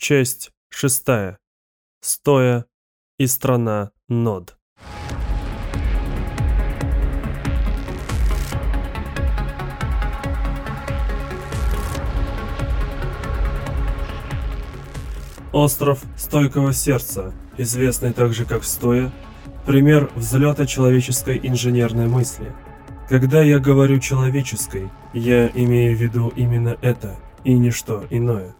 Часть шестая. Стоя и страна Нод. Остров Стойкого Сердца, известный также как Стоя, пример взлета человеческой инженерной мысли. Когда я говорю «человеческой», я имею в виду именно это и ничто иное.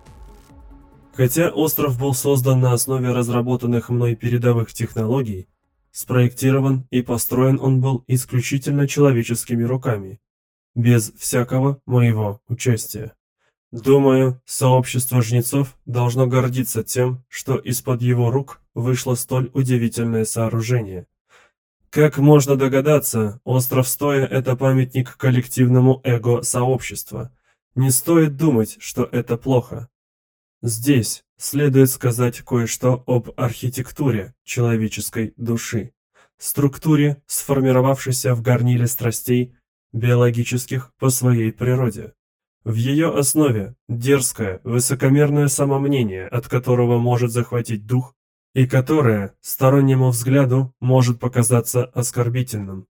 Хотя остров был создан на основе разработанных мной передовых технологий, спроектирован и построен он был исключительно человеческими руками, без всякого моего участия. Думаю, сообщество жнецов должно гордиться тем, что из-под его рук вышло столь удивительное сооружение. Как можно догадаться, остров Стоя – это памятник коллективному эго сообщества. Не стоит думать, что это плохо. Здесь следует сказать кое-что об архитектуре человеческой души, структуре, сформировавшейся в горниле страстей, биологических по своей природе. В ее основе дерзкое, высокомерное самомнение, от которого может захватить дух, и которое стороннему взгляду может показаться оскорбительным.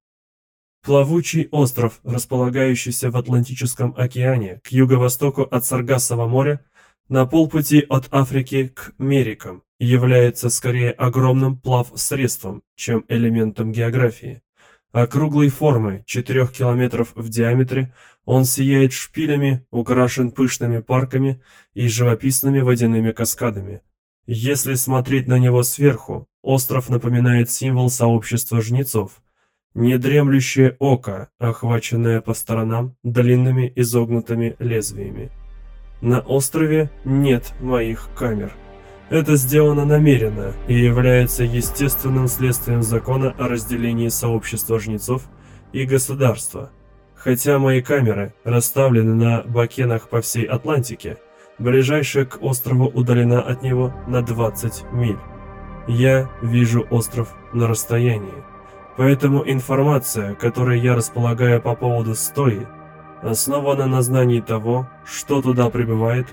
Плавучий остров, располагающийся в Атлантическом океане к юго-востоку от Саргассова моря, на полпути от Африки к Мерикам, является скорее огромным плав-средством, чем элементом географии. Округлой формы, 4 километров в диаметре, он сияет шпилями, украшен пышными парками и живописными водяными каскадами. Если смотреть на него сверху, остров напоминает символ сообщества жнецов. Недремлющее око, охваченное по сторонам длинными изогнутыми лезвиями. На острове нет моих камер. Это сделано намеренно и является естественным следствием закона о разделении сообщества жнецов и государства. Хотя мои камеры расставлены на бакенах по всей Атлантике, ближайшая к острову удалена от него на 20 миль. Я вижу остров на расстоянии. Поэтому информация, которой я располагаю по поводу стои, основана на знании того, что туда прибывает,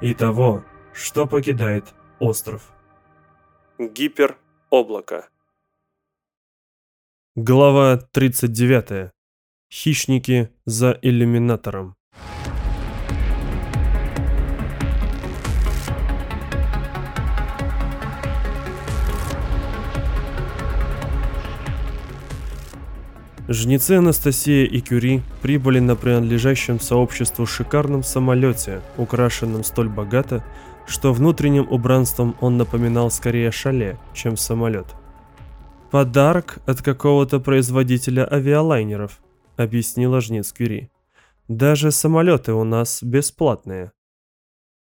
и того, что покидает остров. Гипероблако. Глава 39. Хищники за иллюминатором. Жнецы Анастасия и Кюри прибыли на принадлежащем сообществу шикарном самолете, украшенном столь богато, что внутренним убранством он напоминал скорее шале, чем самолет. «Подарок от какого-то производителя авиалайнеров», — объяснила жнец Кюри. «Даже самолеты у нас бесплатные».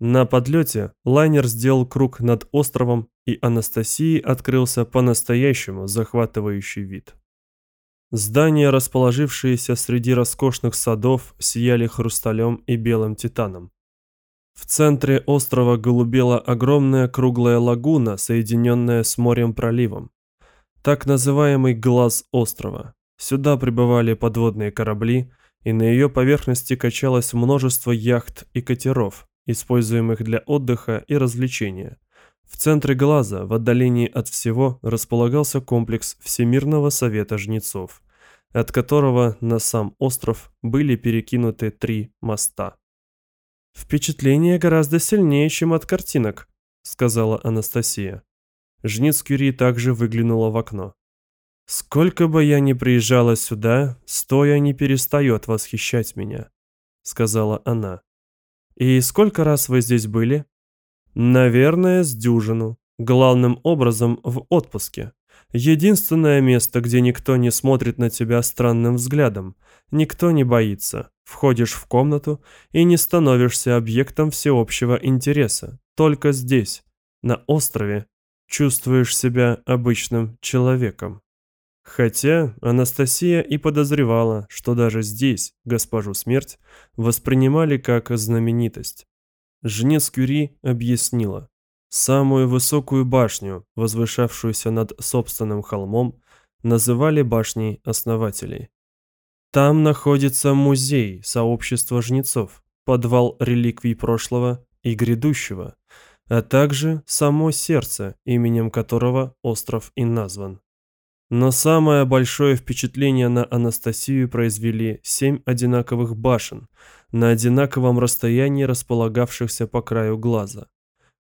На подлете лайнер сделал круг над островом, и Анастасии открылся по-настоящему захватывающий вид. Здания, расположившиеся среди роскошных садов, сияли хрусталем и белым титаном. В центре острова голубела огромная круглая лагуна, соединенная с морем-проливом. Так называемый глаз острова. Сюда прибывали подводные корабли, и на ее поверхности качалось множество яхт и катеров, используемых для отдыха и развлечения. В центре глаза, в отдалении от всего, располагался комплекс Всемирного Совета Жнецов, от которого на сам остров были перекинуты три моста. «Впечатление гораздо сильнее, чем от картинок», — сказала Анастасия. Жнец Кюри также выглянула в окно. «Сколько бы я ни приезжала сюда, стоя не перестает восхищать меня», — сказала она. «И сколько раз вы здесь были?» «Наверное, с дюжину. Главным образом в отпуске. Единственное место, где никто не смотрит на тебя странным взглядом, никто не боится. Входишь в комнату и не становишься объектом всеобщего интереса. Только здесь, на острове, чувствуешь себя обычным человеком. Хотя Анастасия и подозревала, что даже здесь госпожу смерть воспринимали как знаменитость. Жнец Кюри объяснила. Самую высокую башню, возвышавшуюся над собственным холмом, называли башней основателей. Там находится музей сообщества жнецов, подвал реликвий прошлого и грядущего. а также само сердце, именем которого остров и назван. Но самое большое впечатление на Анастасию произвели семь одинаковых башен, на одинаковом расстоянии располагавшихся по краю глаза.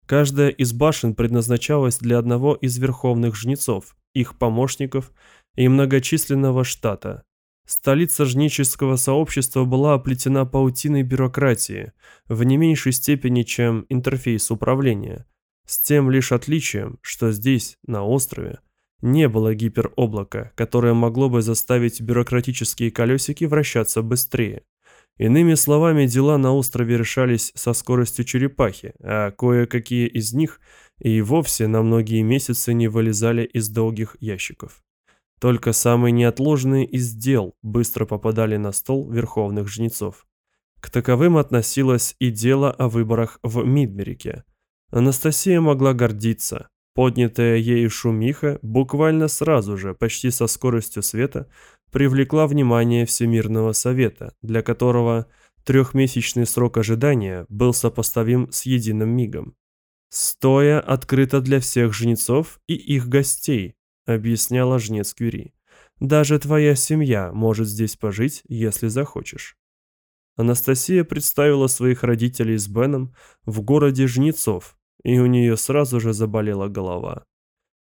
Каждая из башен предназначалась для одного из верховных жнецов, их помощников и многочисленного штата. Столица жнического сообщества была оплетена паутиной бюрократии в не меньшей степени, чем интерфейс управления, с тем лишь отличием, что здесь, на острове, не было гипероблака, которое могло бы заставить бюрократические колесики вращаться быстрее. Иными словами, дела на острове решались со скоростью черепахи, а кое-какие из них и вовсе на многие месяцы не вылезали из долгих ящиков. Только самые неотложные из дел быстро попадали на стол верховных жнецов. К таковым относилось и дело о выборах в Мидмерике. Анастасия могла гордиться. Поднятая ею шумиха буквально сразу же, почти со скоростью света, привлекла внимание Всемирного Совета, для которого трехмесячный срок ожидания был сопоставим с единым мигом. Стоя открыто для всех жнецов и их гостей, объясняла жнец Кюри. Даже твоя семья может здесь пожить, если захочешь. Анастасия представила своих родителей с Беном в городе Жнецов, и у нее сразу же заболела голова.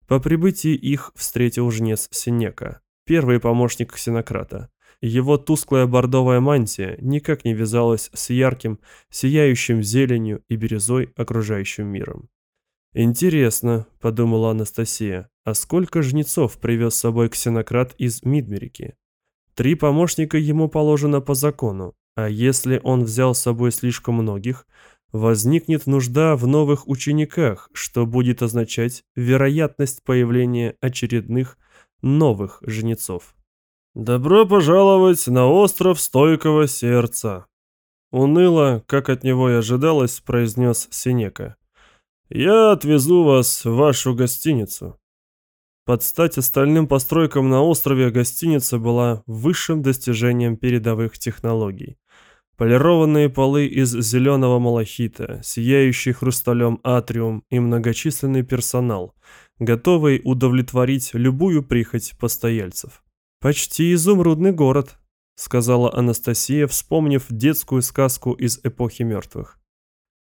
По прибытии их встретил жнец Синека, первый помощник ксенократа. Его тусклая бордовая мантия никак не вязалась с ярким, сияющим зеленью и бирюзой окружающим миром. «Интересно», — подумала Анастасия, — «а сколько жнецов привез с собой ксенократ из Мидмерики? Три помощника ему положено по закону, а если он взял с собой слишком многих, возникнет нужда в новых учениках, что будет означать вероятность появления очередных новых жнецов. «Добро пожаловать на остров стойкого сердца!» Уныло, как от него и ожидалось, произнес Синека. «Я отвезу вас в вашу гостиницу». Под стать остальным постройкам на острове гостиница была высшим достижением передовых технологий. Полированные полы из зеленого малахита, сияющий хрусталем атриум и многочисленный персонал, готовый удовлетворить любую прихоть постояльцев. «Почти изумрудный город», — сказала Анастасия, вспомнив детскую сказку из эпохи мертвых.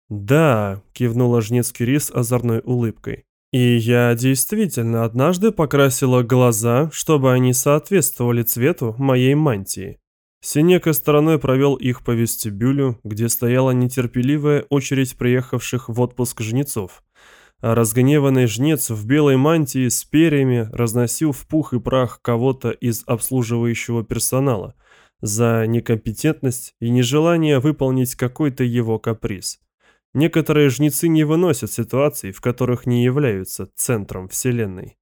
«Да», — кивнула жнец Кюрис озорной улыбкой. «И я действительно однажды покрасила глаза, чтобы они соответствовали цвету моей мантии. Синека стороной провел их по вестибюлю, где стояла нетерпеливая очередь приехавших в отпуск жнецов. А разгневанный жнец в белой мантии с перьями разносил в пух и прах кого-то из обслуживающего персонала за некомпетентность и нежелание выполнить какой-то его каприз. Некоторые жнецы не выносят ситуаций, в которых не являются центром Вселенной.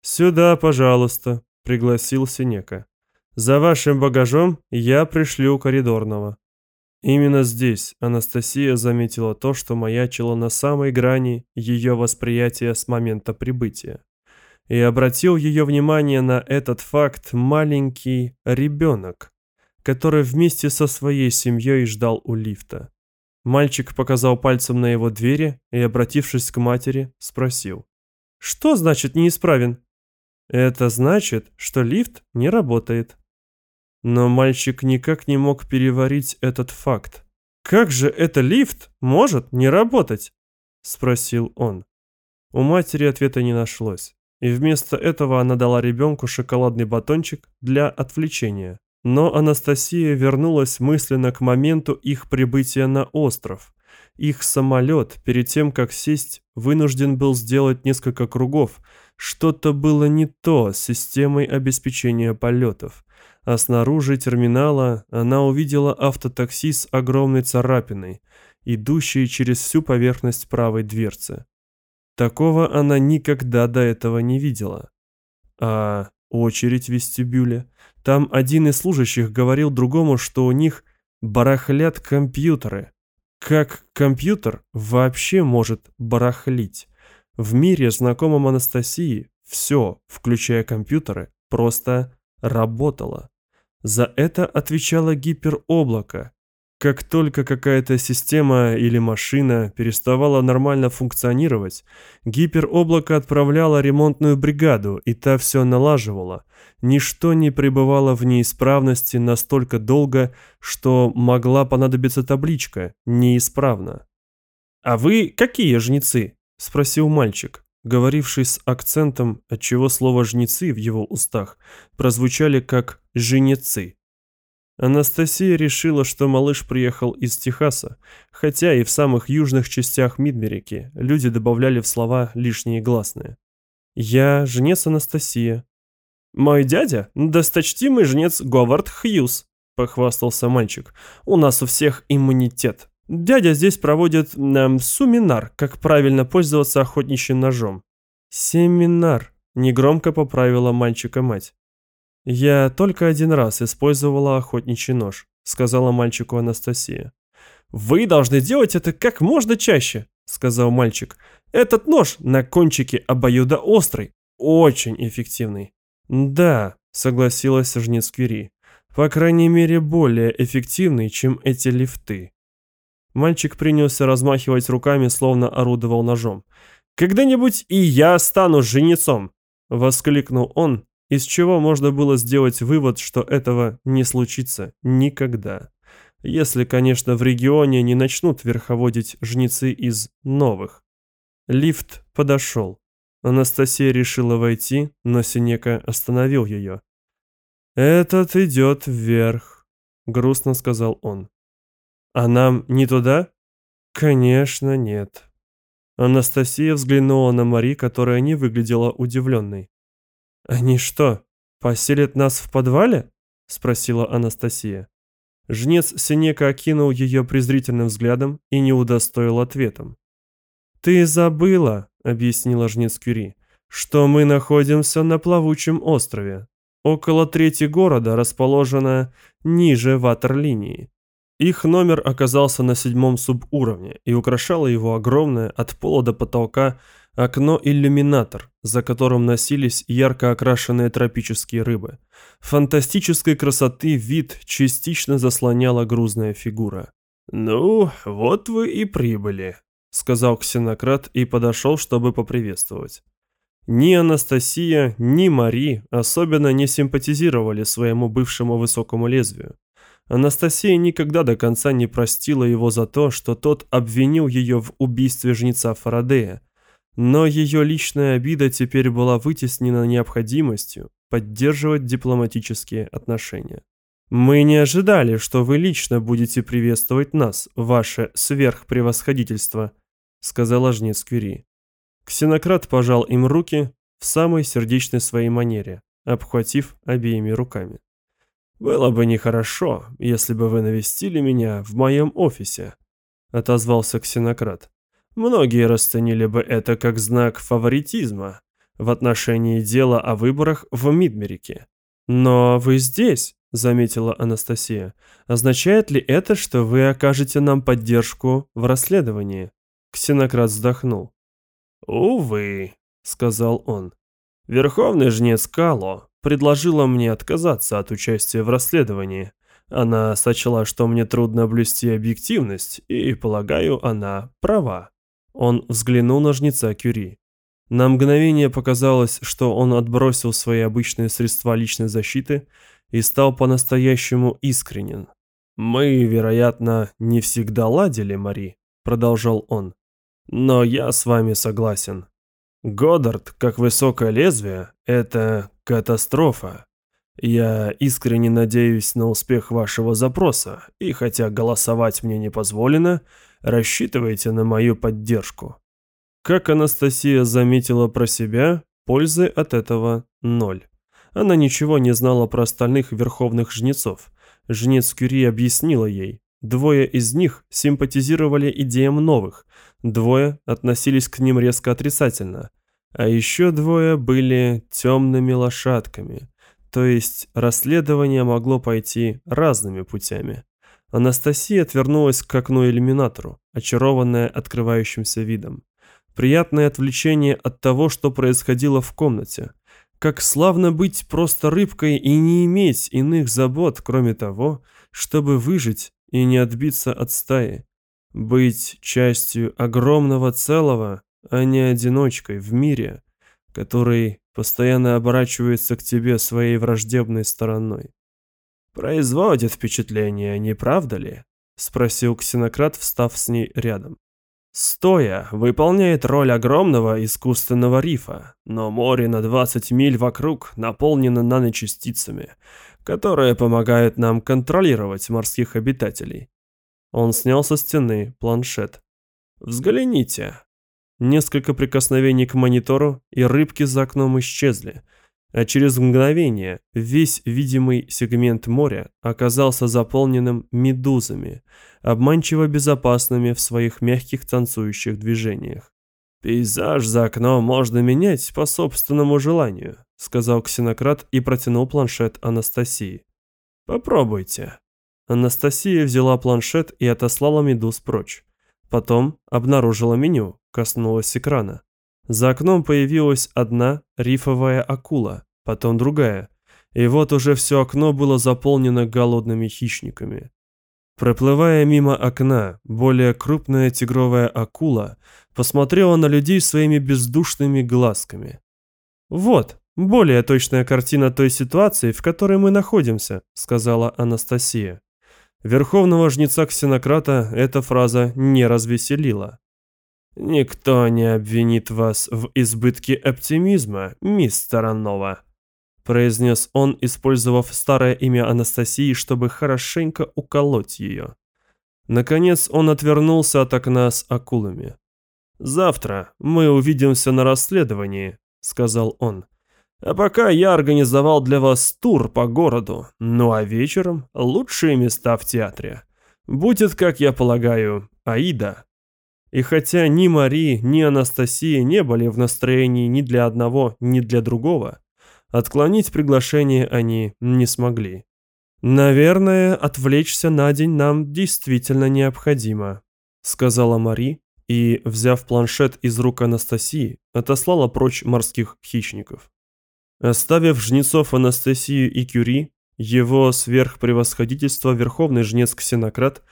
«Сюда, пожалуйста», — пригласил Синека. За вашим багажом я пришлю коридорного. Именно здесь Анастасия заметила то, что маячило на самой грани ее восприятия с момента прибытия. И обратил ее внимание на этот факт маленький ребенок, который вместе со своей семьей ждал у лифта. Мальчик показал пальцем на его двери и, обратившись к матери, спросил. «Что значит неисправен?» «Это значит, что лифт не работает», но мальчик никак не мог переварить этот факт. «Как же это лифт может не работать?» – спросил он. У матери ответа не нашлось, и вместо этого она дала ребенку шоколадный батончик для отвлечения. Но Анастасия вернулась мысленно к моменту их прибытия на остров. Их самолет, перед тем, как сесть, вынужден был сделать несколько кругов. Что-то было не то с системой обеспечения полетов а снаружи терминала она увидела автотакси с огромной царапиной, идущей через всю поверхность правой дверцы. Такого она никогда до этого не видела. А очередь в вестибюле. Там один из служащих говорил другому, что у них барахлят компьютеры. Как компьютер вообще может барахлить? В мире, знакомом Анастасии, все, включая компьютеры, просто работало. За это отвечало гипероблако. Как только какая-то система или машина переставала нормально функционировать, гипероблако отправляло ремонтную бригаду, и та все налаживала. Ничто не пребывало в неисправности настолько долго, что могла понадобиться табличка «Неисправно». «А вы какие жнецы?» – спросил мальчик, говоривший с акцентом, отчего слово «жнецы» в его устах прозвучали как «жнецы». Анастасия решила, что малыш приехал из Техаса, хотя и в самых южных частях Мидмерики люди добавляли в слова лишние гласные. «Я жнец Анастасия». «Мой дядя – досточтимый жнец Говард Хьюз», – похвастался мальчик. «У нас у всех иммунитет. Дядя здесь проводит эм, суминар, как правильно пользоваться охотничьим ножом». «Семинар», – негромко поправила мальчика мать. «Я только один раз использовала охотничий нож», — сказала мальчику Анастасия. «Вы должны делать это как можно чаще», — сказал мальчик. «Этот нож на кончике обоюдоострый, очень эффективный». «Да», — согласилась жнец Кюри. «По крайней мере, более эффективный, чем эти лифты». Мальчик принялся размахивать руками, словно орудовал ножом. «Когда-нибудь и я стану жнецом!» — воскликнул он из чего можно было сделать вывод, что этого не случится никогда. Если, конечно, в регионе не начнут верховодить жнецы из новых. Лифт подошел. Анастасия решила войти, но Синека остановил ее. «Этот идет вверх», — грустно сказал он. «А нам не туда?» «Конечно, нет». Анастасия взглянула на Мари, которая не выглядела удивленной. «Они что, поселят нас в подвале?» — спросила Анастасия. Жнец Синека окинул ее презрительным взглядом и не удостоил ответом. «Ты забыла», — объяснила жнец Кюри, — «что мы находимся на плавучем острове. Около трети города расположена ниже ватерлинии. Их номер оказался на седьмом субуровне, и украшало его огромное от пола до потолка окно-иллюминатор, за которым носились ярко окрашенные тропические рыбы. Фантастической красоты вид частично заслоняла грузная фигура. «Ну, вот вы и прибыли», — сказал ксенократ и подошел, чтобы поприветствовать. Ни Анастасия, ни Мари особенно не симпатизировали своему бывшему высокому лезвию. Анастасия никогда до конца не простила его за то, что тот обвинил ее в убийстве жнеца Фарадея, но ее личная обида теперь была вытеснена необходимостью поддерживать дипломатические отношения. «Мы не ожидали, что вы лично будете приветствовать нас, ваше сверхпревосходительство», сказала жнец Кюри. Ксенократ пожал им руки в самой сердечной своей манере, обхватив обеими руками. «Было бы нехорошо, если бы вы навестили меня в моем офисе», отозвался ксенократ. Многие расценили бы это как знак фаворитизма в отношении дела о выборах в Мидмерике. «Но вы здесь», — заметила Анастасия. «Означает ли это, что вы окажете нам поддержку в расследовании?» Ксенократ вздохнул. «Увы», — сказал он. «Верховный жнец Кало предложила мне отказаться от участия в расследовании. Она сочла, что мне трудно блюсти объективность, и, полагаю, она права». Он взглянул на жнеца Кюри. На мгновение показалось, что он отбросил свои обычные средства личной защиты и стал по-настоящему искренен. «Мы, вероятно, не всегда ладили, Мари», — продолжал он. «Но я с вами согласен. Годдард, как высокое лезвие, это катастрофа. Я искренне надеюсь на успех вашего запроса, и хотя голосовать мне не позволено, рассчитывайте на мою поддержку. Как Анастасия заметила про себя, пользы от этого ноль. Она ничего не знала про остальных верховных жнецов. Жнец Кюри объяснила ей. Двое из них симпатизировали идеям новых, двое относились к ним резко отрицательно, а еще двое были темными лошадками – то есть расследование могло пойти разными путями. Анастасия отвернулась к окну-иллюминатору, очарованная открывающимся видом. Приятное отвлечение от того, что происходило в комнате. Как славно быть просто рыбкой и не иметь иных забот, кроме того, чтобы выжить и не отбиться от стаи. Быть частью огромного целого, а не одиночкой в мире, который постоянно оборачивается к тебе своей враждебной стороной. «Производит впечатление, не правда ли?» — спросил ксенократ, встав с ней рядом. Стоя выполняет роль огромного искусственного рифа, но море на 20 миль вокруг наполнено наночастицами, которые помогают нам контролировать морских обитателей. Он снял со стены планшет. Взгляните. Несколько прикосновений к монитору, и рыбки за окном исчезли, а через мгновение весь видимый сегмент моря оказался заполненным медузами, обманчиво безопасными в своих мягких танцующих движениях. «Пейзаж за окном можно менять по собственному желанию», сказал ксенократ и протянул планшет Анастасии. «Попробуйте». Анастасия взяла планшет и отослала медуз прочь. Потом обнаружила меню, коснулась экрана. За окном появилась одна рифовая акула, потом другая. И вот уже все окно было заполнено голодными хищниками. Проплывая мимо окна, более крупная тигровая акула посмотрела на людей своими бездушными глазками. «Вот, более точная картина той ситуации, в которой мы находимся», сказала Анастасия. Верховного жнеца Ксенократа эта фраза не развеселила. «Никто не обвинит вас в избытке оптимизма, мистер Нова», произнес он, использовав старое имя Анастасии, чтобы хорошенько уколоть ее. Наконец он отвернулся от окна с акулами. «Завтра мы увидимся на расследовании», — сказал он. «А пока я организовал для вас тур по городу, ну а вечером лучшие места в театре. Будет, как я полагаю, Аида». И хотя ни Мари, ни Анастасия не были в настроении ни для одного, ни для другого, отклонить приглашение они не смогли. «Наверное, отвлечься на день нам действительно необходимо», сказала Мари и, взяв планшет из рук Анастасии, отослала прочь морских хищников. Оставив жнецов Анастасию и Кюри, его сверхпревосходительство верховный жнец Ксенократ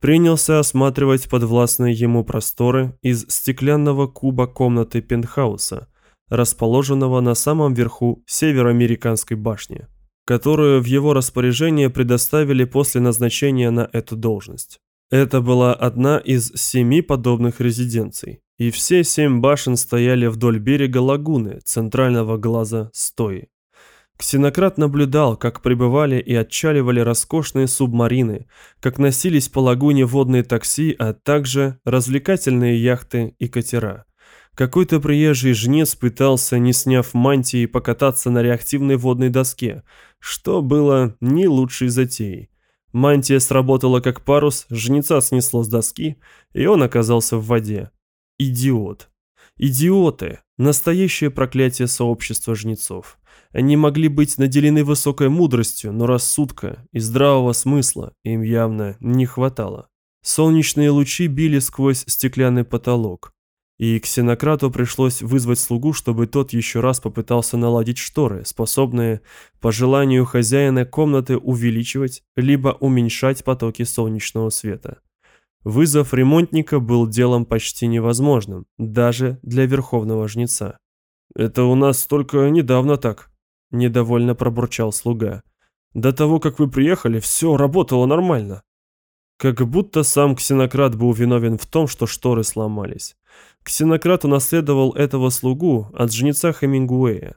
принялся осматривать подвластные ему просторы из стеклянного куба комнаты пентхауса, расположенного на самом верху североамериканской башни, которую в его распоряжение предоставили после назначения на эту должность. Это была одна из семи подобных резиденций, и все семь башен стояли вдоль берега лагуны центрального глаза Стои. Ксенократ наблюдал, как прибывали и отчаливали роскошные субмарины, как носились по лагуне водные такси, а также развлекательные яхты и катера. Какой-то приезжий жнец пытался, не сняв мантии, покататься на реактивной водной доске, что было не лучшей затеей. Мантия сработала как парус, жнеца снесло с доски, и он оказался в воде. Идиот. Идиоты. Настоящее проклятие сообщества жнецов. Они могли быть наделены высокой мудростью, но рассудка и здравого смысла им явно не хватало. Солнечные лучи били сквозь стеклянный потолок, и ксенократу пришлось вызвать слугу, чтобы тот еще раз попытался наладить шторы, способные, по желанию хозяина комнаты, увеличивать либо уменьшать потоки солнечного света. Вызов ремонтника был делом почти невозможным, даже для верховного жнеца. «Это у нас только недавно так», – недовольно пробурчал слуга. «До того, как вы приехали, все работало нормально». Как будто сам ксенократ был виновен в том, что шторы сломались. Ксенократ унаследовал этого слугу от жнеца Хемингуэя.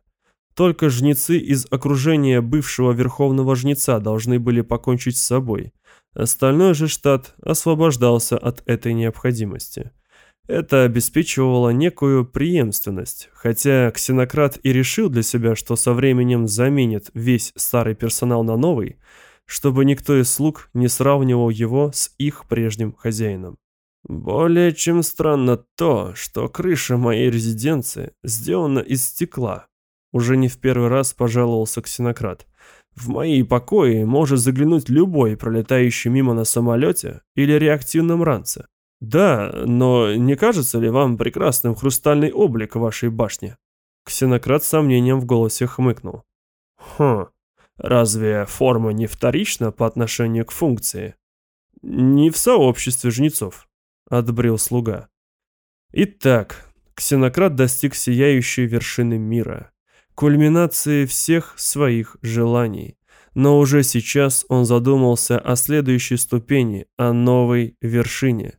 Только жнецы из окружения бывшего верховного жнеца должны были покончить с собой. Остальной же штат освобождался от этой необходимости. Это обеспечивало некую преемственность, хотя ксенократ и решил для себя, что со временем заменит весь старый персонал на новый, чтобы никто из слуг не сравнивал его с их прежним хозяином. Более чем странно то, что крыша моей резиденции сделана из стекла. Уже не в первый раз пожаловался ксенократ. В мои покои может заглянуть любой, пролетающий мимо на самолете или реактивном ранце. Да, но не кажется ли вам прекрасным хрустальный облик вашей башни? Ксенократ с сомнением в голосе хмыкнул. Хм, разве форма не вторична по отношению к функции? Не в сообществе жнецов, отбрил слуга. Итак, ксенократ достиг сияющей вершины мира, кульминации всех своих желаний. Но уже сейчас он задумался о следующей ступени, о новой вершине.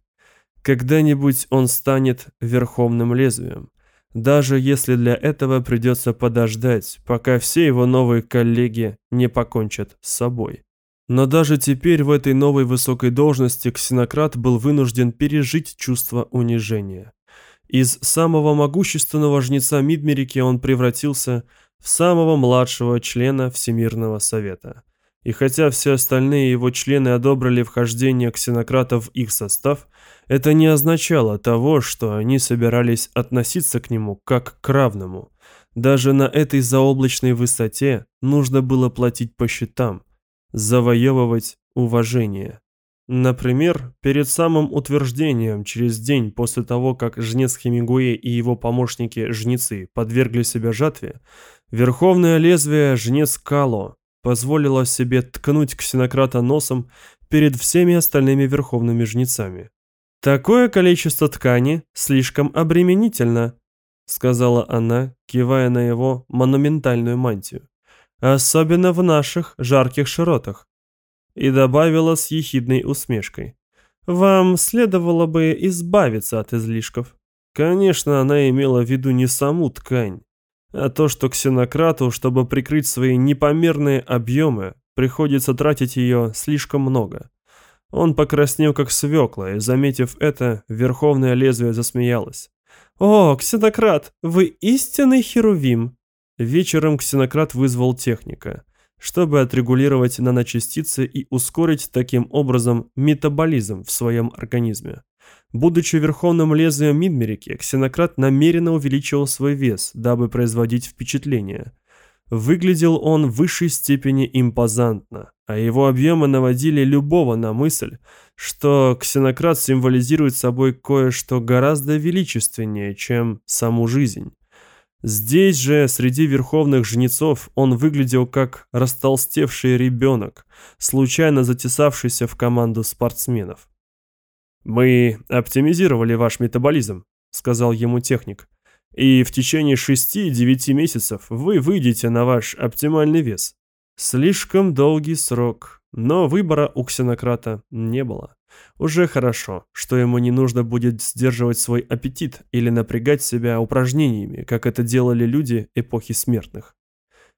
Когда-нибудь он станет верховным лезвием, даже если для этого придется подождать, пока все его новые коллеги не покончат с собой. Но даже теперь в этой новой высокой должности ксенократ был вынужден пережить чувство унижения. Из самого могущественного жнеца Мидмерики он превратился в самого младшего члена Всемирного Совета. И хотя все остальные его члены одобрили вхождение ксенократа в их состав, это не означало того, что они собирались относиться к нему как к равному. Даже на этой заоблачной высоте нужно было платить по счетам, завоевывать уважение. Например, перед самым утверждением, через день после того, как жнец Хемингуэй и его помощники-жнецы подвергли себя жатве, верховное лезвие жнец Кало позволило себе ткнуть ксенократа носом перед всеми остальными верховными жнецами. «Такое количество ткани слишком обременительно», сказала она, кивая на его монументальную мантию. «Особенно в наших жарких широтах и добавила с ехидной усмешкой. «Вам следовало бы избавиться от излишков». Конечно, она имела в виду не саму ткань, а то, что ксенократу, чтобы прикрыть свои непомерные объемы, приходится тратить ее слишком много. Он покраснел, как свекла, и, заметив это, верховное лезвие засмеялось. «О, ксенократ, вы истинный херувим!» Вечером ксенократ вызвал техника чтобы отрегулировать наночастицы и ускорить таким образом метаболизм в своем организме. Будучи верховным лезвием Мидмерики, ксенократ намеренно увеличивал свой вес, дабы производить впечатление. Выглядел он в высшей степени импозантно, а его объемы наводили любого на мысль, что ксенократ символизирует собой кое-что гораздо величественнее, чем саму жизнь. Здесь же, среди верховных жнецов, он выглядел как растолстевший ребенок, случайно затесавшийся в команду спортсменов. «Мы оптимизировали ваш метаболизм», — сказал ему техник. «И в течение 6-9 месяцев вы выйдете на ваш оптимальный вес». Слишком долгий срок, но выбора у ксенократа не было. Уже хорошо, что ему не нужно будет сдерживать свой аппетит или напрягать себя упражнениями, как это делали люди эпохи смертных.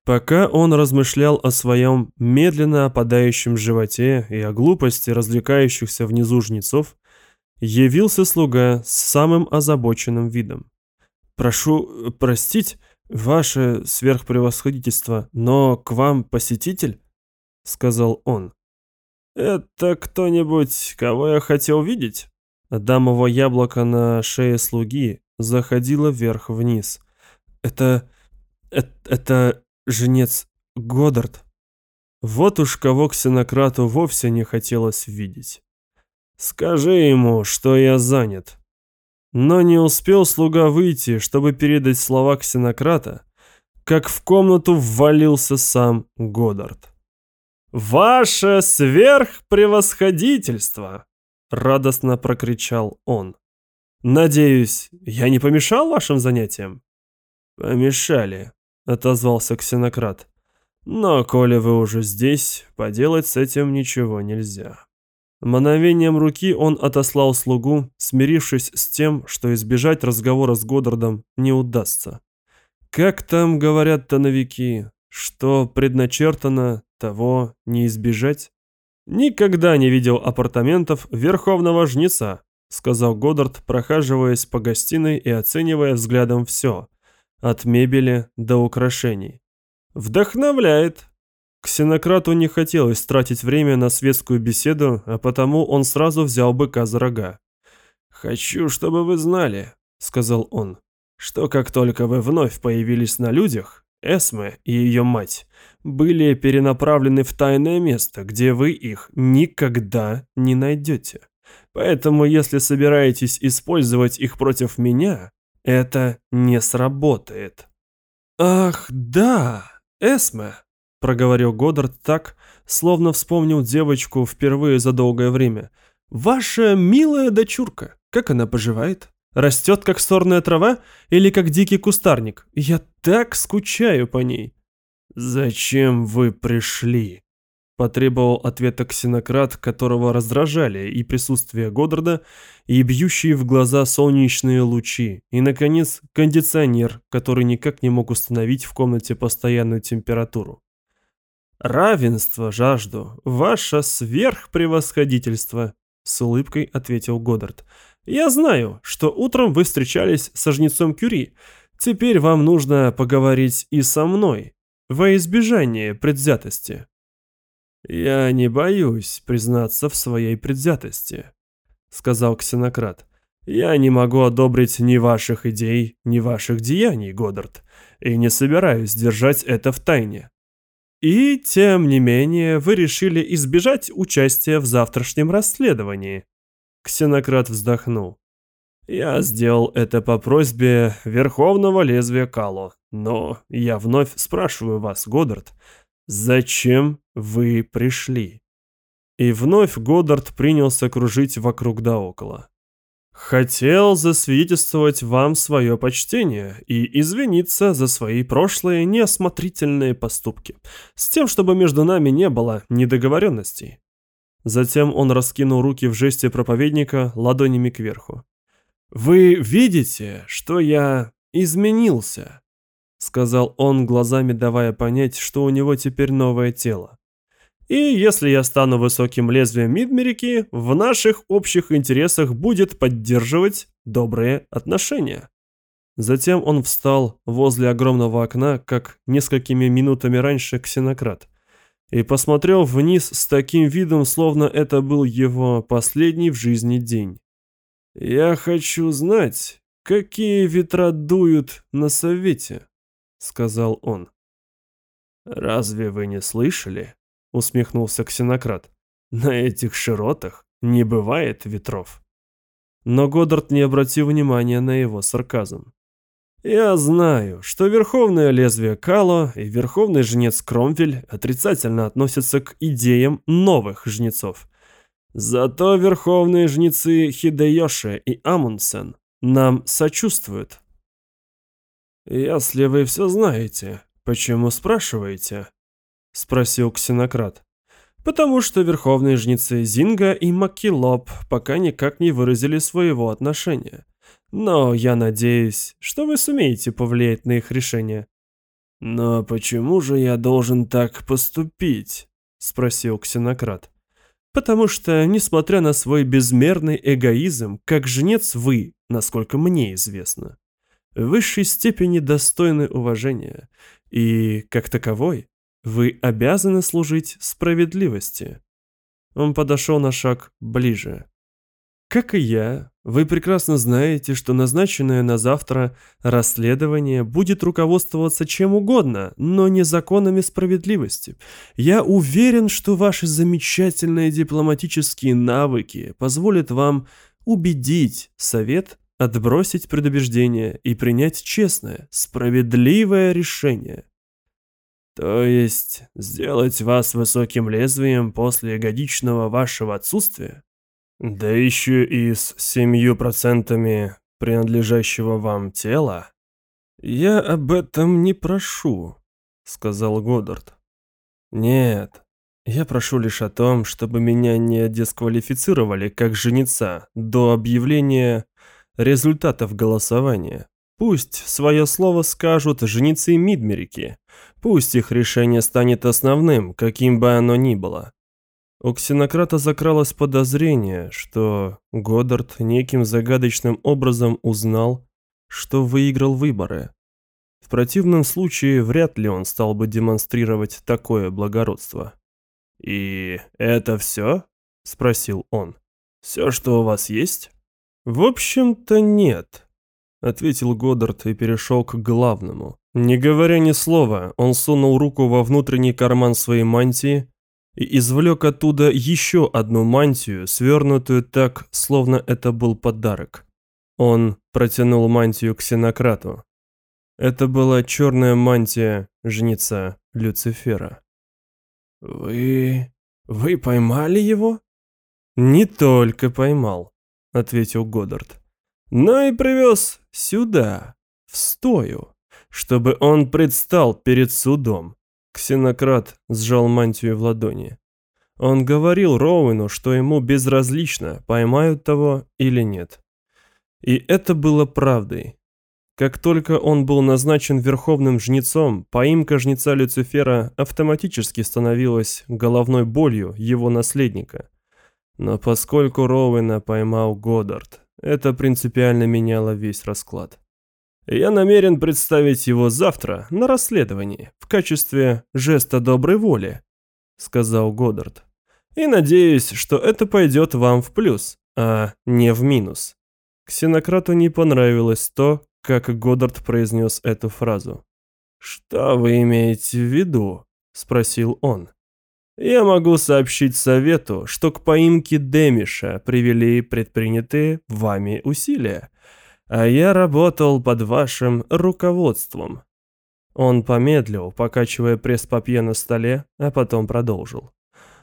Пока он размышлял о своем медленно опадающем животе и о глупости развлекающихся внизу жнецов, явился слуга с самым озабоченным видом. «Прошу простить, ваше сверхпревосходительство, но к вам посетитель?» — сказал он. «Это кто-нибудь, кого я хотел видеть?» Адамово яблоко на шее слуги заходило вверх-вниз. «Это... это... это женец Годдард». Вот уж кого ксенократу вовсе не хотелось видеть. «Скажи ему, что я занят». Но не успел слуга выйти, чтобы передать слова ксенократа, как в комнату ввалился сам Годдард. «Ваше сверхпревосходительство!» — радостно прокричал он. «Надеюсь, я не помешал вашим занятиям?» «Помешали», — отозвался ксенократ. «Но, коли вы уже здесь, поделать с этим ничего нельзя». Мановением руки он отослал слугу, смирившись с тем, что избежать разговора с Годдардом не удастся. Как там говорят тоновики, что предначертано, того не избежать. Никогда не видел апартаментов верховного жнеца, сказал Годдард, прохаживаясь по гостиной и оценивая взглядом все, от мебели до украшений. Вдохновляет. Ксенократу не хотелось тратить время на светскую беседу, а потому он сразу взял быка за рога. «Хочу, чтобы вы знали», — сказал он, — «что как только вы вновь появились на людях, Эсме и ее мать были перенаправлены в тайное место, где вы их никогда не найдете. Поэтому, если собираетесь использовать их против меня, это не сработает. Ах, да, Эсме, проговорил Годдард так, словно вспомнил девочку впервые за долгое время. «Ваша милая дочурка, как она поживает? Растет, как сорная трава или как дикий кустарник? Я так скучаю по ней». «Зачем вы пришли?» Потребовал ответа ксенократ, которого раздражали и присутствие Годдарда, и бьющие в глаза солнечные лучи, и, наконец, кондиционер, который никак не мог установить в комнате постоянную температуру. «Равенство жажду, ваше сверхпревосходительство», — с улыбкой ответил Годдард. «Я знаю, что утром вы встречались со жнецом Кюри. Теперь вам нужно поговорить и со мной, во избежание предвзятости». «Я не боюсь признаться в своей предвзятости», — сказал ксенократ. «Я не могу одобрить ни ваших идей, ни ваших деяний, Годдард, и не собираюсь держать это в тайне. И, тем не менее, вы решили избежать участия в завтрашнем расследовании». Ксенократ вздохнул. «Я сделал это по просьбе Верховного Лезвия Кало, но я вновь спрашиваю вас, Годдард, «Зачем вы пришли?» И вновь Годдард принялся кружить вокруг да около. «Хотел засвидетельствовать вам свое почтение и извиниться за свои прошлые неосмотрительные поступки, с тем, чтобы между нами не было недоговоренностей». Затем он раскинул руки в жесте проповедника ладонями кверху. «Вы видите, что я изменился?» сказал он, глазами давая понять, что у него теперь новое тело. И если я стану высоким лезвием Мидмерики, в наших общих интересах будет поддерживать добрые отношения. Затем он встал возле огромного окна, как несколькими минутами раньше ксенократ, и посмотрел вниз с таким видом, словно это был его последний в жизни день. «Я хочу знать, какие ветра дуют на совете», сказал он. «Разве вы не слышали?» — усмехнулся ксенократ. «На этих широтах не бывает ветров». Но Годдард не обратил внимания на его сарказм. «Я знаю, что Верховное Лезвие Кало и Верховный Жнец Кромвель отрицательно относятся к идеям новых жнецов. Зато Верховные Жнецы Хидеёши и Амундсен нам сочувствуют, «Если вы все знаете, почему спрашиваете?» — спросил ксенократ. «Потому что верховные жнецы Зинга и Макилоп пока никак не выразили своего отношения. Но я надеюсь, что вы сумеете повлиять на их решение». «Но почему же я должен так поступить?» — спросил ксенократ. «Потому что, несмотря на свой безмерный эгоизм, как жнец вы, насколько мне известно, в высшей степени достойны уважения, и, как таковой, вы обязаны служить справедливости. Он подошел на шаг ближе. Как и я, вы прекрасно знаете, что назначенное на завтра расследование будет руководствоваться чем угодно, но не законами справедливости. Я уверен, что ваши замечательные дипломатические навыки позволят вам убедить Совет отбросить предубеждение и принять честное, справедливое решение. То есть сделать вас высоким лезвием после годичного вашего отсутствия? Да еще и с семью процентами принадлежащего вам тела? Я об этом не прошу, сказал Годдард. Нет, я прошу лишь о том, чтобы меня не дисквалифицировали как женица до объявления результатов голосования. Пусть свое слово скажут женицы Мидмерики. Пусть их решение станет основным, каким бы оно ни было. У ксенократа закралось подозрение, что Годдард неким загадочным образом узнал, что выиграл выборы. В противном случае вряд ли он стал бы демонстрировать такое благородство. «И это все?» – спросил он. «Все, что у вас есть?» «В общем-то нет», — ответил Годдард и перешел к главному. Не говоря ни слова, он сунул руку во внутренний карман своей мантии и извлек оттуда еще одну мантию, свернутую так, словно это был подарок. Он протянул мантию к синократу. Это была черная мантия жнеца Люцифера. «Вы... вы поймали его?» «Не только поймал», — ответил Годдард, «но и привез сюда, в стою, чтобы он предстал перед судом». Ксенократ сжал мантию в ладони. Он говорил Роуэну, что ему безразлично, поймают того или нет. И это было правдой. Как только он был назначен верховным жнецом, поимка жнеца Люцифера автоматически становилась головной болью его наследника. Но поскольку Роуэна поймал Годдард, это принципиально меняло весь расклад. Я намерен представить его завтра на расследовании в качестве жеста доброй воли, сказал Годдард. И надеюсь, что это пойдет вам в плюс, а не в минус. Ксенократу не понравилось то, как Годдард произнес эту фразу. «Что вы имеете в виду?» – спросил он. «Я могу сообщить совету, что к поимке Демиша привели предпринятые вами усилия, а я работал под вашим руководством». Он помедлил, покачивая пресс-папье на столе, а потом продолжил.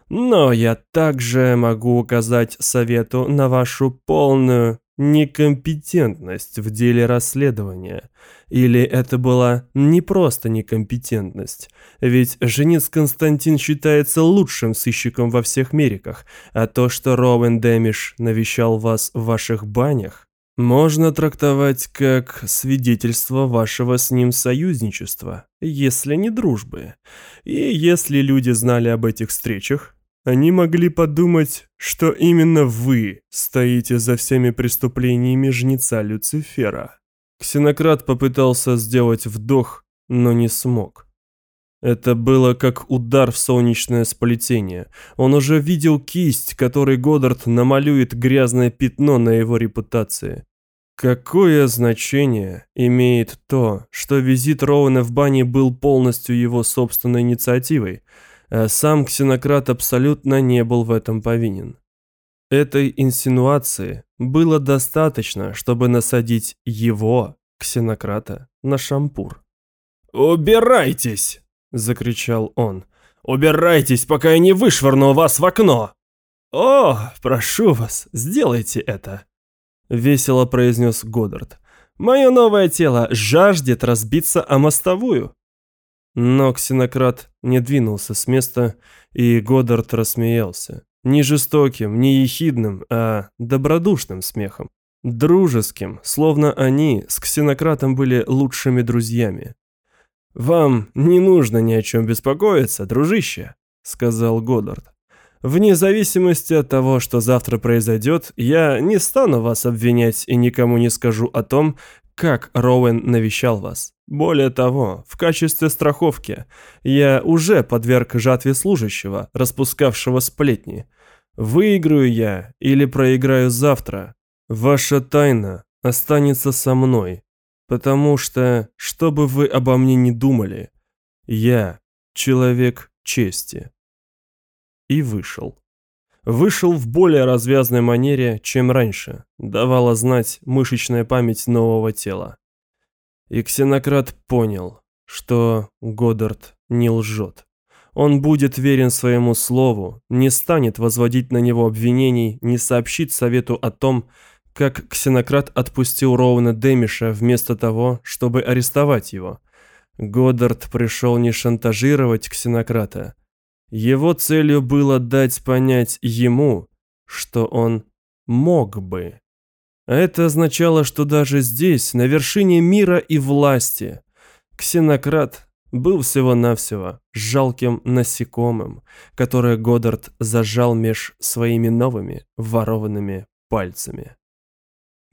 «Но я также могу указать совету на вашу полную некомпетентность в деле расследования. Или это была не просто некомпетентность, ведь Женец Константин считается лучшим сыщиком во всех Мериках, а то, что Роуэн Дэмиш навещал вас в ваших банях, можно трактовать как свидетельство вашего с ним союзничества, если не дружбы. И если люди знали об этих встречах, они могли подумать, что именно вы стоите за всеми преступлениями жнеца Люцифера. Ксенократ попытался сделать вдох, но не смог. Это было как удар в солнечное сплетение. Он уже видел кисть, которой Годдард намалюет грязное пятно на его репутации. Какое значение имеет то, что визит Роуэна в бане был полностью его собственной инициативой – а сам ксенократ абсолютно не был в этом повинен. Этой инсинуации было достаточно, чтобы насадить его, ксенократа, на шампур. «Убирайтесь!» – закричал он. «Убирайтесь, пока я не вышвырну вас в окно!» «О, прошу вас, сделайте это!» – весело произнес Годдард. «Мое новое тело жаждет разбиться о мостовую. Но ксенократ не двинулся с места, и Годдард рассмеялся. Не жестоким, не ехидным, а добродушным смехом. Дружеским, словно они с ксенократом были лучшими друзьями. «Вам не нужно ни о чем беспокоиться, дружище», — сказал Годдард. «Вне зависимости от того, что завтра произойдет, я не стану вас обвинять и никому не скажу о том, как Роуэн навещал вас. Более того, в качестве страховки я уже подверг жатве служащего, распускавшего сплетни. Выиграю я или проиграю завтра, ваша тайна останется со мной, потому что, что бы вы обо мне ни думали, я человек чести. И вышел. Вышел в более развязной манере, чем раньше, давала знать мышечная память нового тела. И ксенократ понял, что Годдард не лжет. Он будет верен своему слову, не станет возводить на него обвинений, не сообщит совету о том, как ксенократ отпустил Роуна Демиша вместо того, чтобы арестовать его. Годдард пришел не шантажировать ксенократа, его целью было дать понять ему, что он мог бы. А это означало, что даже здесь, на вершине мира и власти, ксенократ был всего-навсего жалким насекомым, которое Годдард зажал меж своими новыми ворованными пальцами.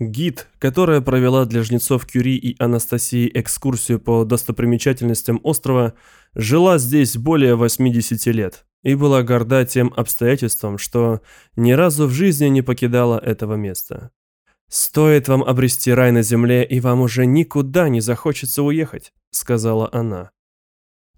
Гид, которая провела для жнецов Кюри и Анастасии экскурсию по достопримечательностям острова, жила здесь более 80 лет и была горда тем обстоятельством, что ни разу в жизни не покидала этого места. «Стоит вам обрести рай на земле, и вам уже никуда не захочется уехать», — сказала она.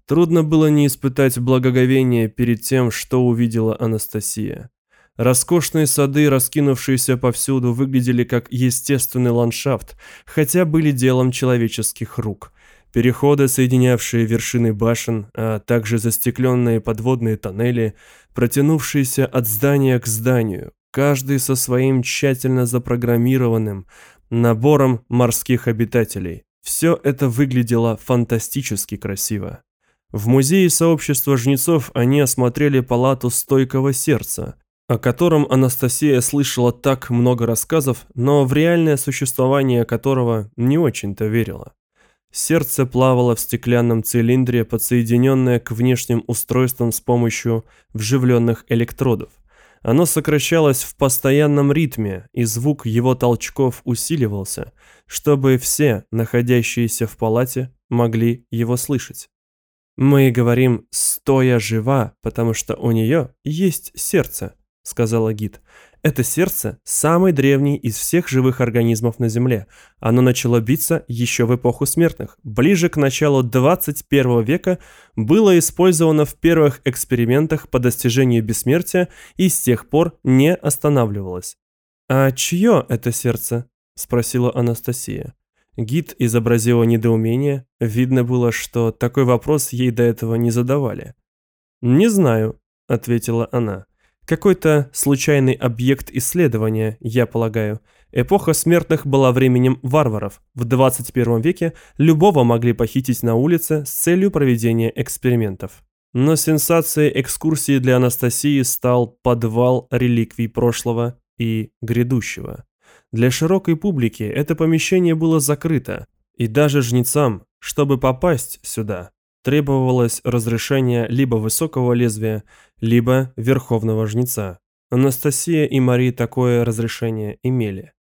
Трудно было не испытать благоговения перед тем, что увидела Анастасия. Роскошные сады, раскинувшиеся повсюду, выглядели как естественный ландшафт, хотя были делом человеческих рук. Переходы, соединявшие вершины башен, а также застекленные подводные тоннели, протянувшиеся от здания к зданию, каждый со своим тщательно запрограммированным набором морских обитателей. Все это выглядело фантастически красиво. В музее сообщества жнецов они осмотрели палату стойкого сердца, о котором Анастасия слышала так много рассказов, но в реальное существование которого не очень-то верила. Сердце плавало в стеклянном цилиндре, подсоединенное к внешним устройствам с помощью вживленных электродов. Оно сокращалось в постоянном ритме, и звук его толчков усиливался, чтобы все, находящиеся в палате, могли его слышать. «Мы говорим «стоя жива», потому что у нее есть сердце», — сказала гид. Это сердце – самый древний из всех живых организмов на Земле. Оно начало биться еще в эпоху смертных. Ближе к началу 21 века было использовано в первых экспериментах по достижению бессмертия и с тех пор не останавливалось. «А чье это сердце?» – спросила Анастасия. Гид изобразила недоумение. Видно было, что такой вопрос ей до этого не задавали. «Не знаю», – ответила она. Какой-то случайный объект исследования, я полагаю. Эпоха смертных была временем варваров. В 21 веке любого могли похитить на улице с целью проведения экспериментов. Но сенсацией экскурсии для Анастасии стал подвал реликвий прошлого и грядущего. Для широкой публики это помещение было закрыто, и даже жнецам, чтобы попасть сюда, требовалось разрешение либо высокого лезвия, либо верховного жнеца. Анастасия и Мари такое разрешение имели.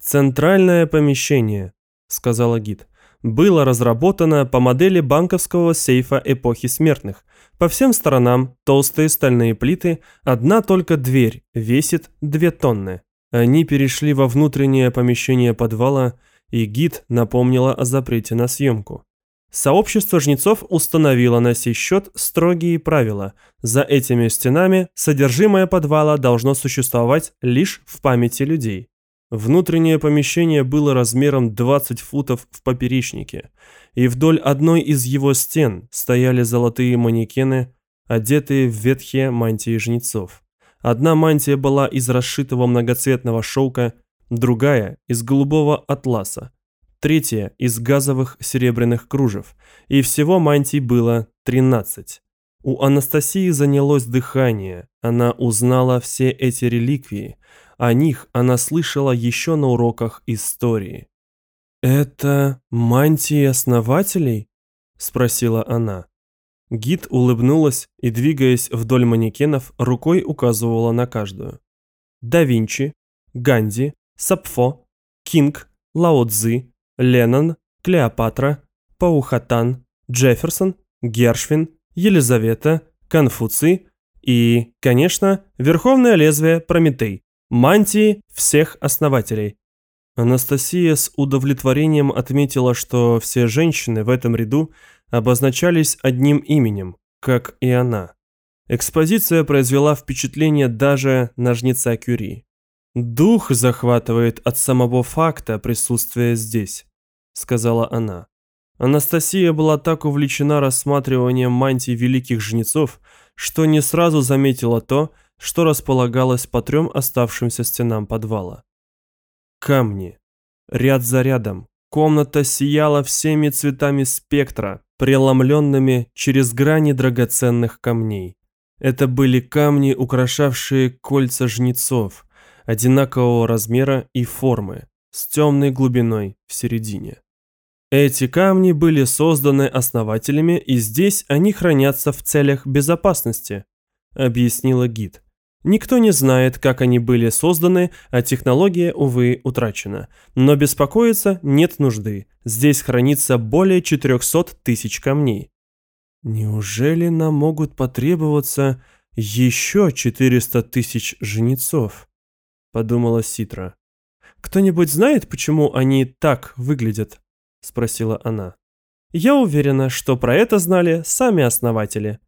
«Центральное помещение», — сказала гид, — «было разработано по модели банковского сейфа эпохи смертных. По всем сторонам толстые стальные плиты, одна только дверь весит две тонны. Они перешли во внутреннее помещение подвала, и гид напомнила о запрете на съемку. Сообщество жнецов установило на сей счет строгие правила. За этими стенами содержимое подвала должно существовать лишь в памяти людей. Внутреннее помещение было размером 20 футов в поперечнике, и вдоль одной из его стен стояли золотые манекены, одетые в ветхие мантии жнецов. Одна мантия была из расшитого многоцветного шелка, другая – из голубого атласа, третья из газовых серебряных кружев, и всего мантий было 13. У Анастасии занялось дыхание, она узнала все эти реликвии, о них она слышала еще на уроках истории. «Это мантии основателей?» – спросила она. Гид улыбнулась и, двигаясь вдоль манекенов, рукой указывала на каждую. Да Винчи, Ганди, Сапфо, Кинг, Лао Цзи, Леннон, Клеопатра, Паухатан, Джефферсон, Гершвин, Елизавета, Конфуций и, конечно, Верховное лезвие Прометей, мантии всех основателей. Анастасия с удовлетворением отметила, что все женщины в этом ряду обозначались одним именем, как и она. Экспозиция произвела впечатление даже на Кюри. «Дух захватывает от самого факта присутствия здесь», — сказала она. Анастасия была так увлечена рассматриванием мантий великих жнецов, что не сразу заметила то, что располагалось по трем оставшимся стенам подвала. Камни. Ряд за рядом. Комната сияла всеми цветами спектра, преломленными через грани драгоценных камней. Это были камни, украшавшие кольца жнецов, одинакового размера и формы, с темной глубиной в середине. Эти камни были созданы основателями, и здесь они хранятся в целях безопасности, объяснила гид. Никто не знает, как они были созданы, а технология, увы, утрачена. Но беспокоиться нет нужды. Здесь хранится более 400 тысяч камней. Неужели нам могут потребоваться еще 400 тысяч жнецов? подумала Ситра. Кто-нибудь знает, почему они так выглядят? Спросила она. Я уверена, что про это знали сами основатели.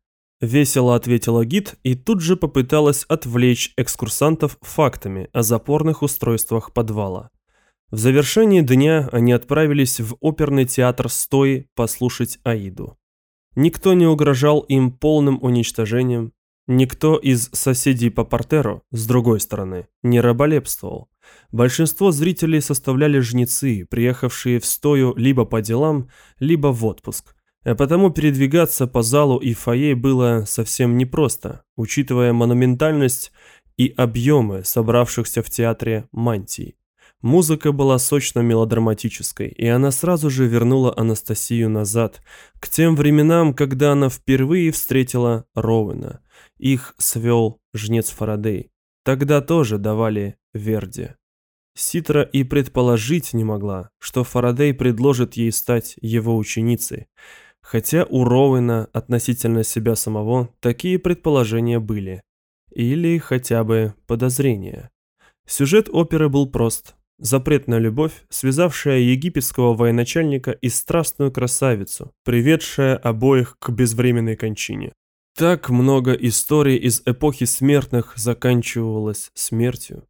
Весело ответила гид и тут же попыталась отвлечь экскурсантов фактами о запорных устройствах подвала. В завершении дня они отправились в оперный театр Стои послушать Аиду. Никто не угрожал им полным уничтожением, никто из соседей по портеру, с другой стороны, не раболепствовал. Большинство зрителей составляли жнецы, приехавшие в Стою либо по делам, либо в отпуск. А потому передвигаться по залу и фойе было совсем непросто, учитывая монументальность и объемы собравшихся в театре мантий. Музыка была сочно-мелодраматической, и она сразу же вернула Анастасию назад, к тем временам, когда она впервые встретила Роуэна. Их свел жнец Фарадей. Тогда тоже давали Верди. Ситра и предположить не могла, что Фарадей предложит ей стать его ученицей. Хотя у Роуэна относительно себя самого такие предположения были. Или хотя бы подозрения. Сюжет оперы был прост. Запретная любовь, связавшая египетского военачальника и страстную красавицу, приведшая обоих к безвременной кончине. Так много историй из эпохи смертных заканчивалось смертью.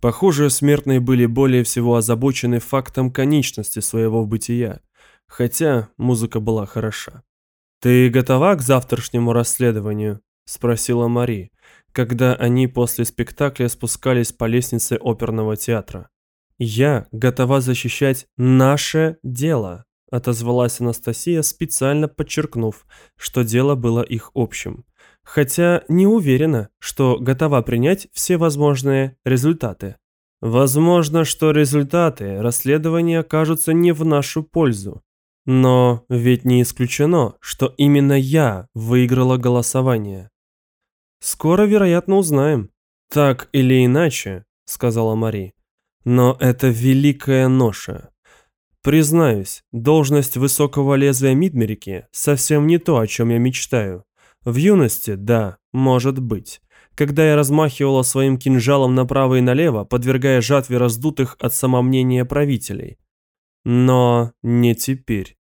Похоже, смертные были более всего озабочены фактом конечности своего бытия, хотя музыка была хороша. «Ты готова к завтрашнему расследованию?» – спросила Мари, когда они после спектакля спускались по лестнице оперного театра. «Я готова защищать наше дело», – отозвалась Анастасия, специально подчеркнув, что дело было их общим. Хотя не уверена, что готова принять все возможные результаты. Возможно, что результаты расследования окажутся не в нашу пользу. Но ведь не исключено, что именно я выиграла голосование. Скоро, вероятно, узнаем. Так или иначе, сказала Мари. Но это великая ноша. Признаюсь, должность высокого лезвия Мидмерики совсем не то, о чем я мечтаю. В юности, да, может быть. Когда я размахивала своим кинжалом направо и налево, подвергая жатве раздутых от самомнения правителей. Но не теперь.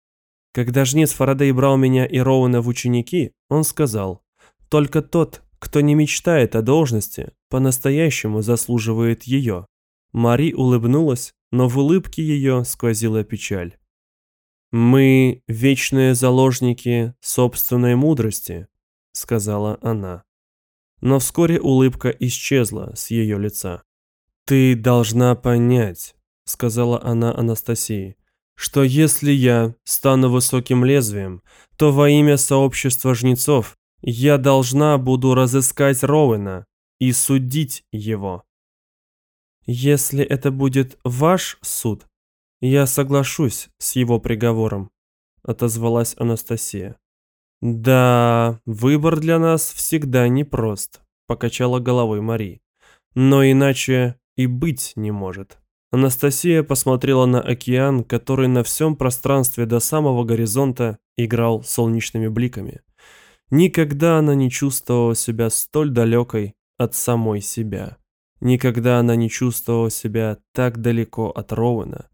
Когда жнец Фарадей брал меня и Роуэна в ученики, он сказал, «Только тот, кто не мечтает о должности, по-настоящему заслуживает ее». Мари улыбнулась, но в улыбке ее сквозила печаль. «Мы – вечные заложники собственной мудрости», – сказала она. Но вскоре улыбка исчезла с ее лица. «Ты должна понять», – сказала она Анастасии, – «что если я стану высоким лезвием, то во имя сообщества жнецов я должна буду разыскать Роуэна и судить его». «Если это будет ваш суд, я соглашусь с его приговором», — отозвалась Анастасия. «Да, выбор для нас всегда непрост», — покачала головой Мари. «Но иначе и быть не может». Анастасия посмотрела на океан, который на всем пространстве до самого горизонта играл солнечными бликами. Никогда она не чувствовала себя столь далекой от самой себя. Никогда она не чувствовала себя так далеко от Роуэна.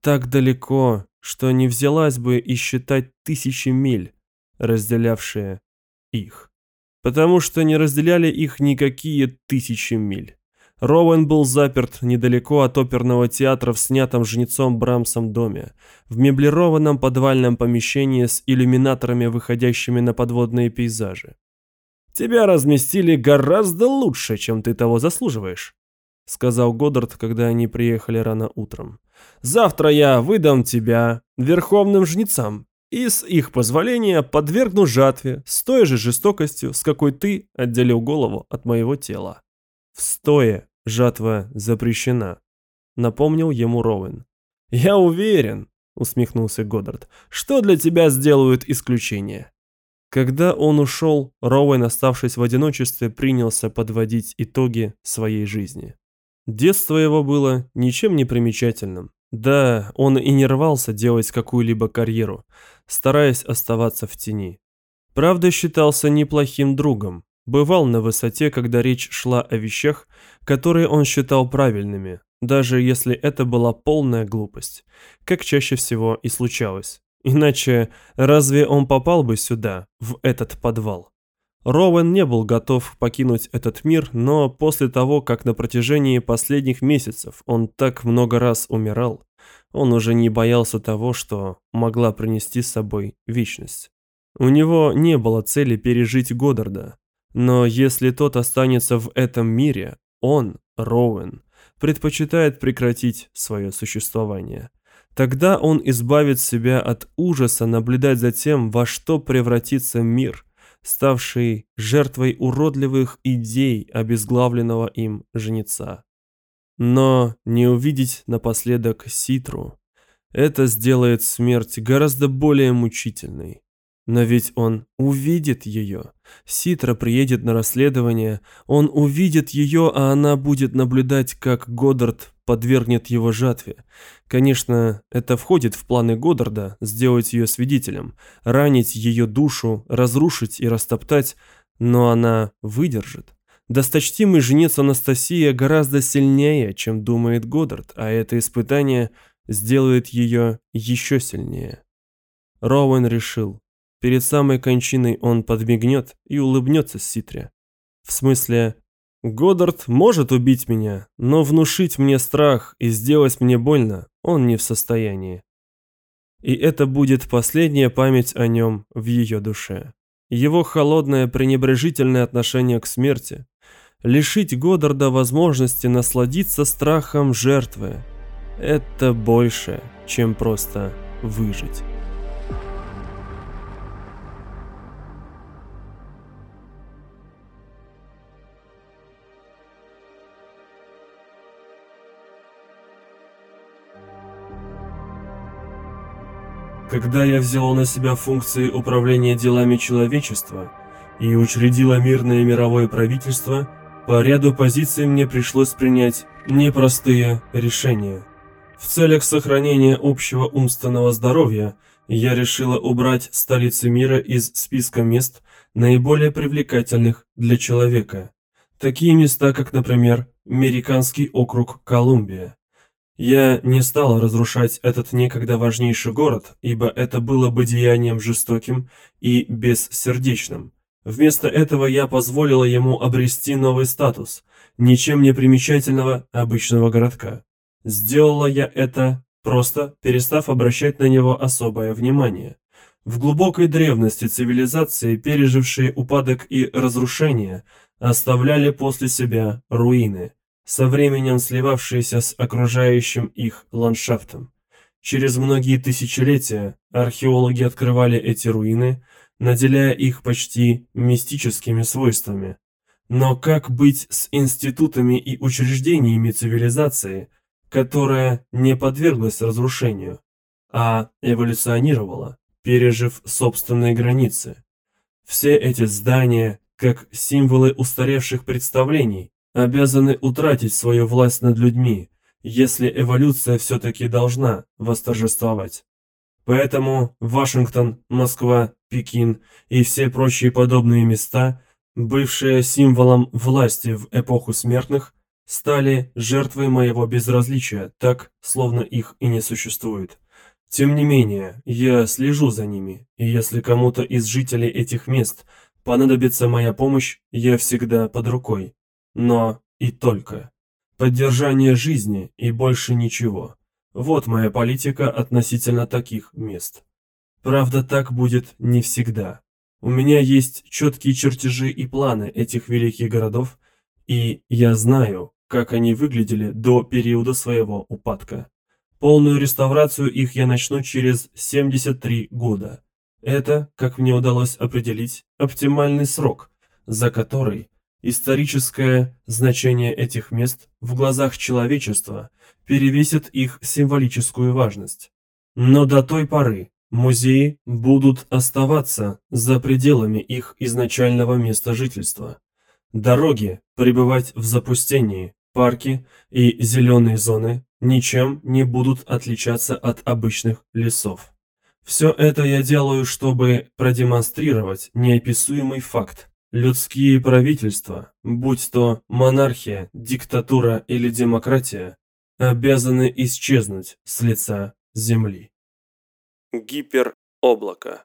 Так далеко, что не взялась бы и считать тысячи миль, разделявшие их. Потому что не разделяли их никакие тысячи миль. Роуэн был заперт недалеко от оперного театра в снятом жнецом Брамсом доме, в меблированном подвальном помещении с иллюминаторами, выходящими на подводные пейзажи. «Тебя разместили гораздо лучше, чем ты того заслуживаешь», — сказал Годдард, когда они приехали рано утром. «Завтра я выдам тебя верховным жнецам и с их позволения подвергну жатве с той же жестокостью, с какой ты отделил голову от моего тела». «В стое жатва запрещена», — напомнил ему Роуэн. «Я уверен», — усмехнулся Годдард, — «что для тебя сделают исключение». Когда он ушел, Роуэн, оставшись в одиночестве, принялся подводить итоги своей жизни. Детство его было ничем не примечательным. Да, он и не рвался делать какую-либо карьеру, стараясь оставаться в тени. Правда, считался неплохим другом, бывал на высоте, когда речь шла о вещах, которые он считал правильными, даже если это была полная глупость, как чаще всего и случалось. Иначе разве он попал бы сюда, в этот подвал? Роуэн не был готов покинуть этот мир, но после того, как на протяжении последних месяцев он так много раз умирал, он уже не боялся того, что могла принести с собой вечность. У него не было цели пережить Годдарда, но если тот останется в этом мире, он, Роуэн, предпочитает прекратить свое существование. Тогда он избавит себя от ужаса наблюдать за тем, во что превратится мир, ставший жертвой уродливых идей обезглавленного им жнеца. Но не увидеть напоследок Ситру, это сделает смерть гораздо более мучительной. Но ведь он увидит ее. Ситра приедет на расследование, он увидит ее, а она будет наблюдать, как Годдард подвергнет его жатве. Конечно, это входит в планы Годдарда сделать ее свидетелем, ранить ее душу, разрушить и растоптать, но она выдержит. Досточтимый женец Анастасия гораздо сильнее, чем думает Годдард, а это испытание сделает ее еще сильнее. Роуэн решил, Перед самой кончиной он подмигнет и улыбнется Ситре. В смысле, Годдард может убить меня, но внушить мне страх и сделать мне больно он не в состоянии. И это будет последняя память о нем в ее душе. Его холодное пренебрежительное отношение к смерти. Лишить Годдарда возможности насладиться страхом жертвы. Это больше, чем просто выжить. Когда я взял на себя функции управления делами человечества и учредила мирное мировое правительство, по ряду позиций мне пришлось принять непростые решения. В целях сохранения общего умственного здоровья я решила убрать столицы мира из списка мест, наиболее привлекательных для человека. Такие места, как, например, Американский округ Колумбия. Я не стал разрушать этот некогда важнейший город, ибо это было бы деянием жестоким и бессердечным. Вместо этого я позволила ему обрести новый статус, ничем не примечательного обычного городка. Сделала я это, просто перестав обращать на него особое внимание. В глубокой древности цивилизации, пережившие упадок и разрушение, оставляли после себя руины – со временем сливавшиеся с окружающим их ландшафтом. Через многие тысячелетия археологи открывали эти руины, наделяя их почти мистическими свойствами. Но как быть с институтами и учреждениями цивилизации, которая не подверглась разрушению, а эволюционировала, пережив собственные границы? Все эти здания, как символы устаревших представлений, обязаны утратить свою власть над людьми, если эволюция все-таки должна восторжествовать. Поэтому Вашингтон, Москва, Пекин и все прочие подобные места, бывшие символом власти в эпоху смертных, стали жертвой моего безразличия, так, словно их и не существует. Тем не менее, я слежу за ними, и если кому-то из жителей этих мест понадобится моя помощь, я всегда под рукой но и только. Поддержание жизни и больше ничего. Вот моя политика относительно таких мест. Правда, так будет не всегда. У меня есть четкие чертежи и планы этих великих городов, и я знаю, как они выглядели до периода своего упадка. Полную реставрацию их я начну через 73 года. Это, как мне удалось определить, оптимальный срок, за который Историческое значение этих мест в глазах человечества перевесит их символическую важность. Но до той поры музеи будут оставаться за пределами их изначального места жительства. Дороги пребывать в запустении, парки и зеленые зоны ничем не будут отличаться от обычных лесов. Все это я делаю, чтобы продемонстрировать неописуемый факт Людские правительства, будь то монархия, диктатура или демократия, обязаны исчезнуть с лица Земли. Гипероблако